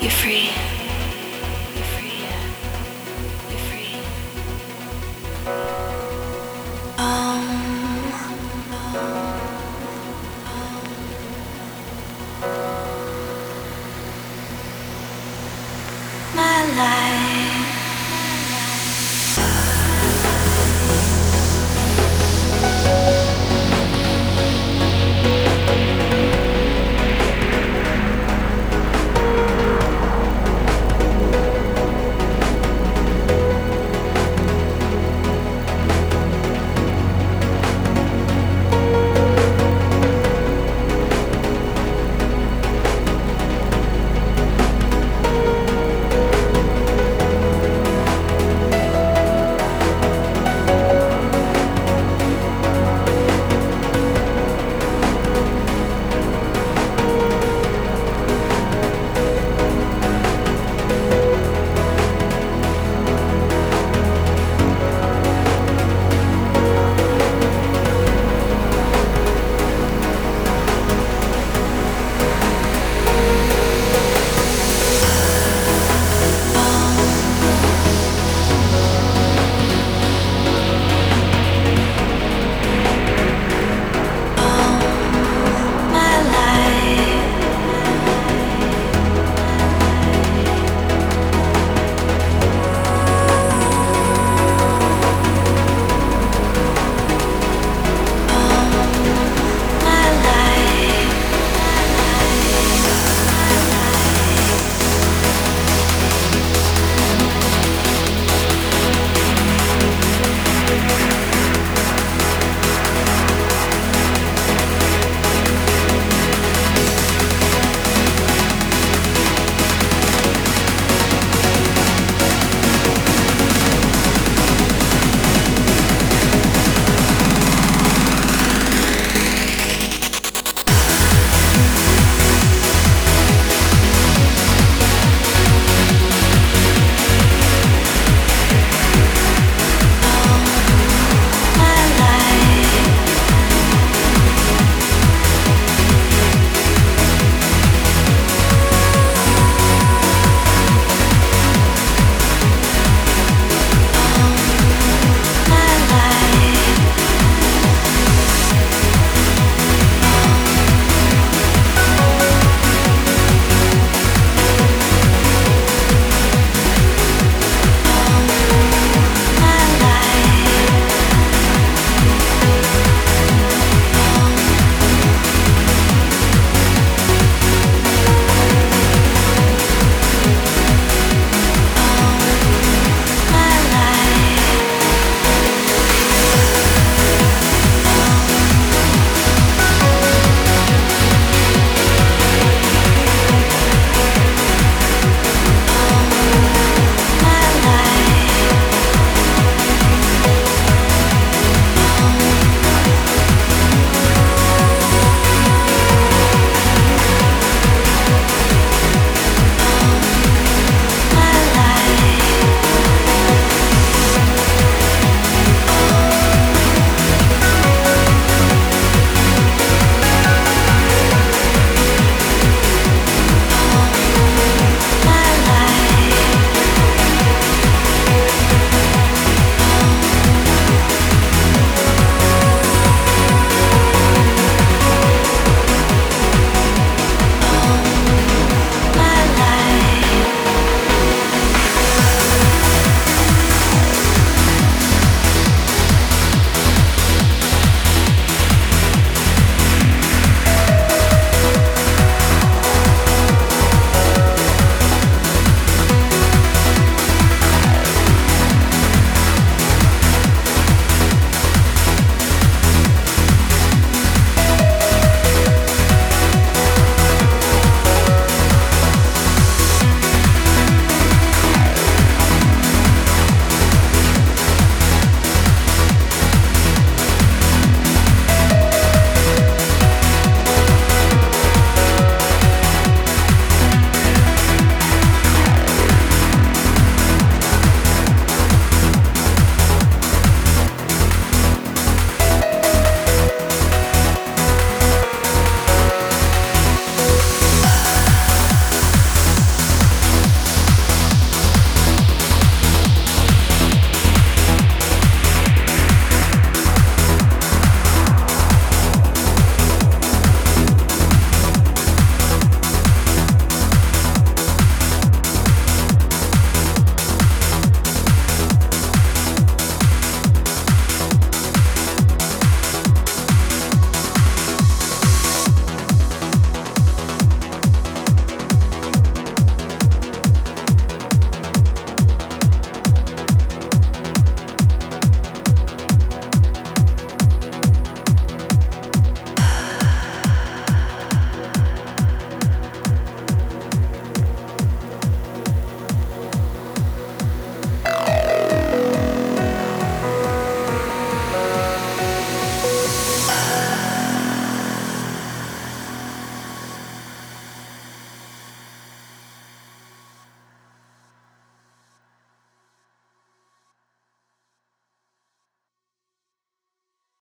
You're free.